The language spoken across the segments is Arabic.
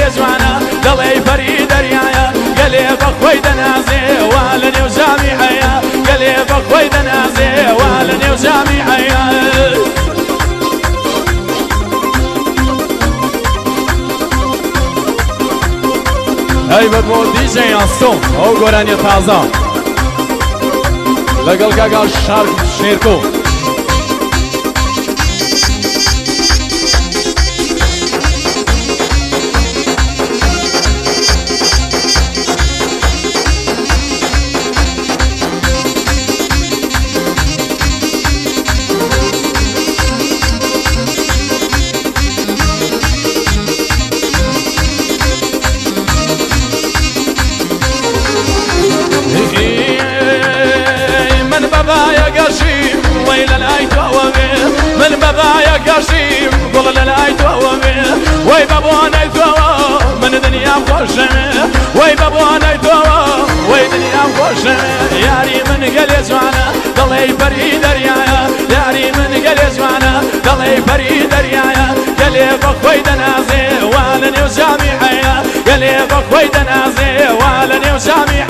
من گل جوانا دلی پری دریایا گلی بخوی دنازه والنی و جامعیا گلی بخوی دنازه والنی و جامعیا هەیبەت بۆ دیژە یانستۆم ئەو گۆرانیە تازە لەگەڵ گاگا شارک شێرکۆ وي بابوانا يتوا وي دنيا خوشة ياري من قل يسوانا ضلي بري دريايا ياري من قل يسوانا ضلي بري دريايا قلي بخوي دنازي والني وسامي حيا قلي بخوي دنازي والني وسامي حيا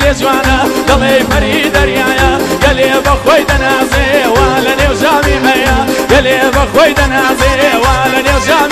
جوانە دڵێ پەری دەریایە گەلێ بە خۆی دەنازێ وا لە نێو زامی هەیە گەلێ بە خۆی دەنازێ وا لە نێو زامی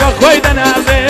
بە خۆی دەنازێ لە نێو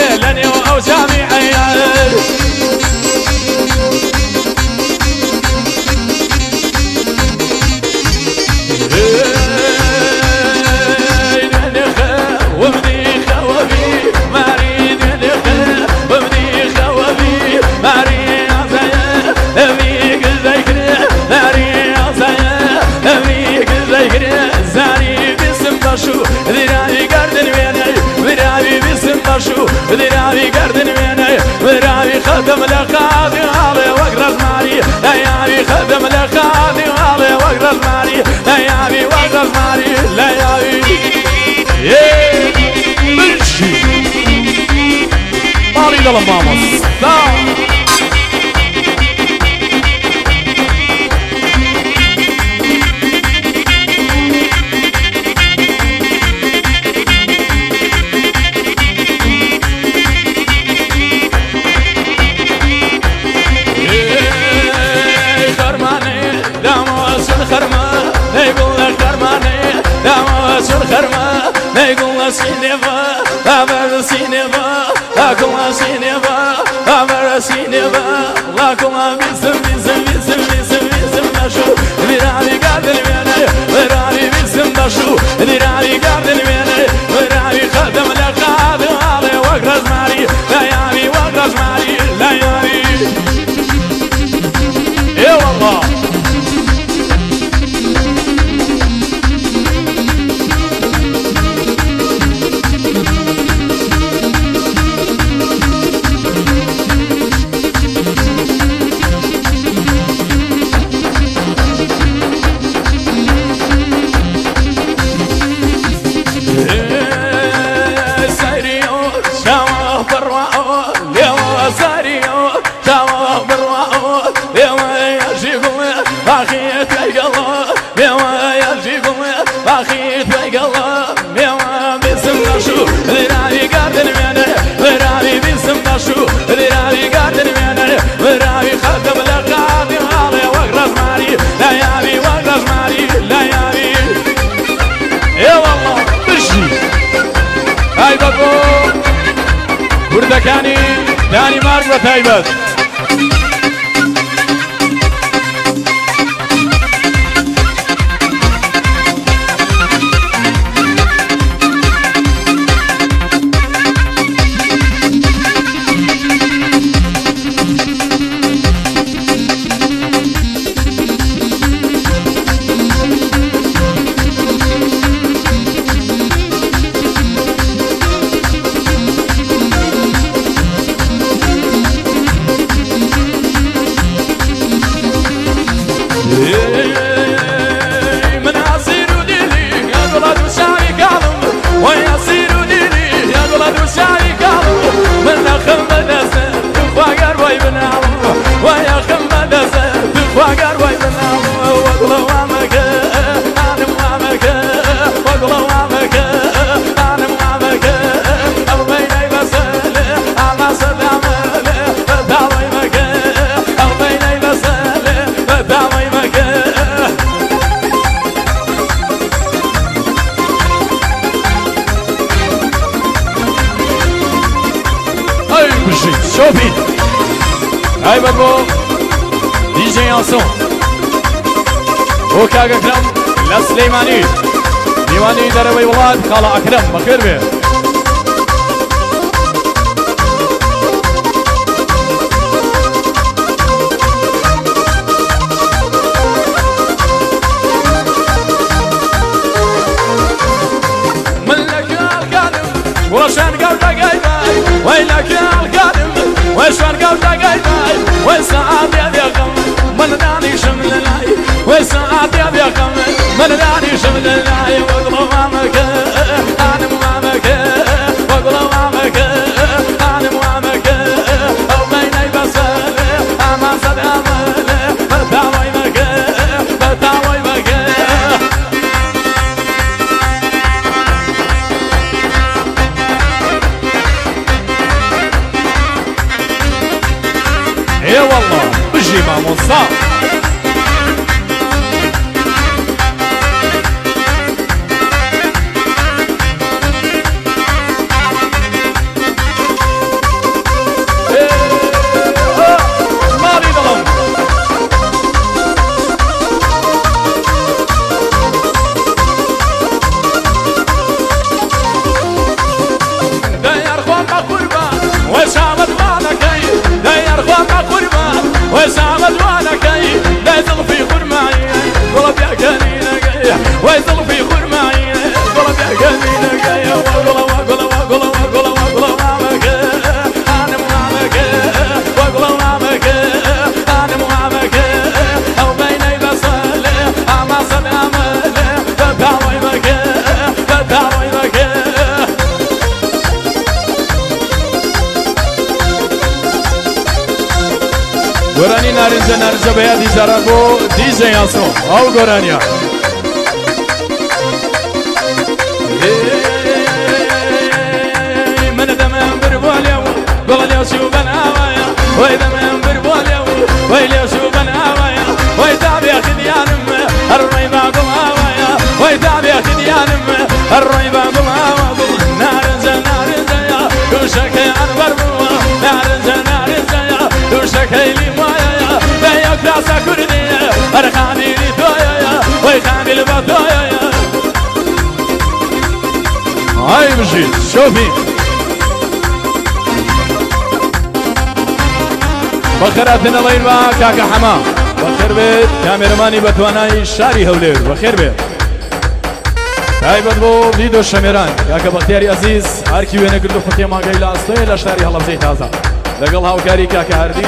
ذراوي قردن ويني ذراوي خدم لقاضي وعلي وقرا الماري ليالي خدم لقاضي غالي وقرا الماري ليالي. وقرا الماري إيه بلشي طاري للمامس لا. cinema, vai no cinema. وردەکانی دانی مارگ بە تایبەت هاي بدبو دي جي ياسون وكاغا كرم لسليماني ديواني دروي ولاد خالا اكرم بخير بيه ورشان قبل قايباي ويلك يا وشان وساعات يا ذيقم من داني شمل جبهه دیجارا بو دیجی یاسو او گورانیا من دمم بربوليا قول شو بناوايا وي دمم بربوليا بيا كراسة كردية أرخاني بخيراتنا الله يرضى كاكا حمام بخير بيت كاميرماني بتواناي شاري هولير بخير بيت. تایبەت بۆ دیدۆ شەمێران یاکە بەختیاری ئەزیز هەرکی وێنە کرد و فقی ماگەی لە ئەستۆی لە شاری هەڵەبزەی تازە. لەگەڵ هاوکاری کاکە هەردی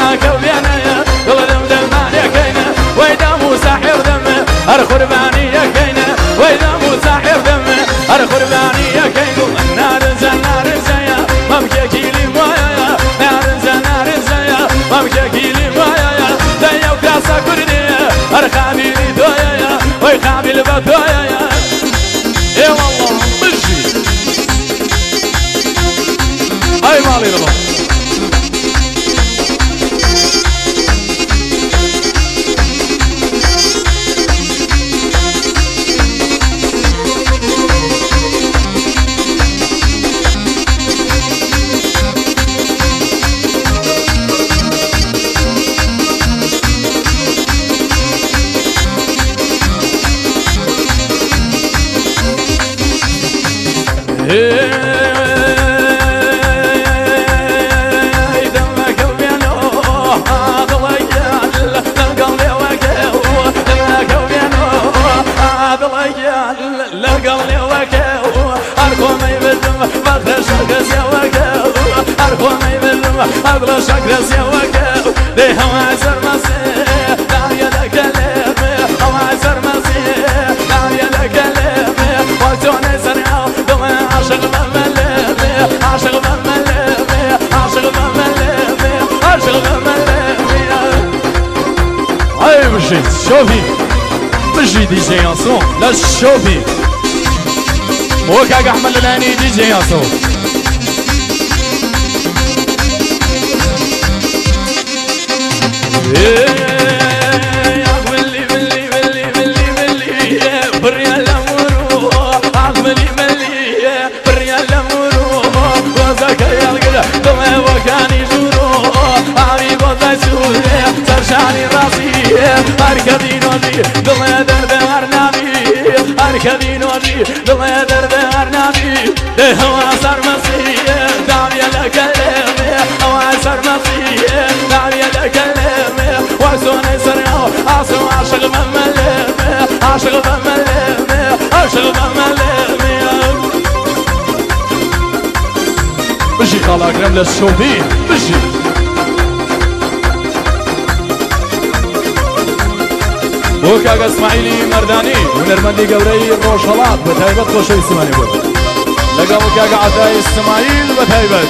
أغلى شكرس يا وقف ليه هوا سرمسي داعية لكلمة هوا سرمسي داعية لكلمة وقتوني سريع دمي عاشق بملمي عاشق بملمي عاشق بملمي عاشق بملمي هاي بجيت شوفي بجي دي جي يانسون لا شوفي موكا احمد الاني دي جي يانسون سرشانی راسي. هركبي نودي دل درد هرنامي ده هوا سرمسي دعوية لكلمي هوا سرمسي دعوية لكلمي وزوني سريعو عاصم عاشق بملمي عاشق بملمي عاشق بملمي بجي خالا اكرم للشوفي بجي. بۆ کاگە اسماعیلی مەردانی هونەرمەندی گەورەی ڕۆژهڵات بە تایبەت خۆشەوی سمانی بوو لەگەڵ کاگە عتای اسماعیل بە تایبەت.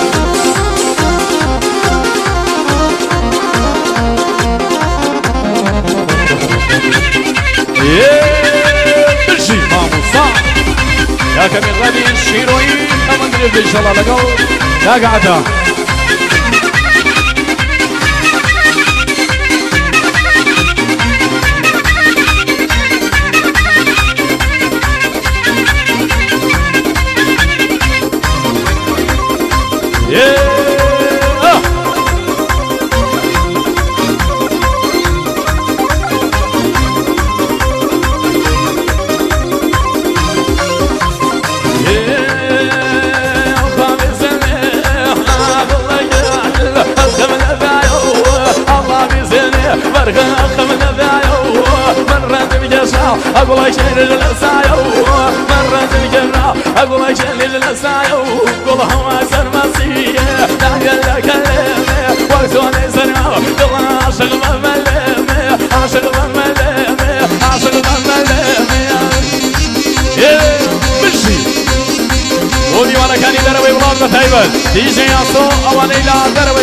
يا كمين غادي الشيروي كما ندير ان شاء الله لقاو يا قعده أقول لك شيل الاسايو مرة الجرة أقول لك شيل الاسايو قولها ما كان مسيح لا لك كلمة وقتوني سنة قولها عاشق مملمة عاشق مملمة عاشق مشي ودي وأنا كان يدربي ولاد بتايبل دي جي ياسو اواني لا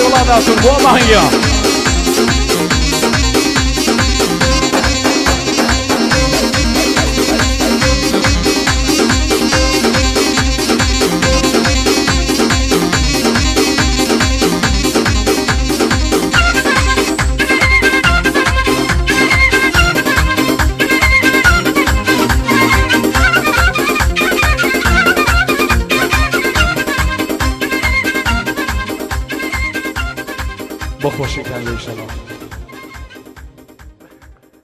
ولاد أشوف والله هي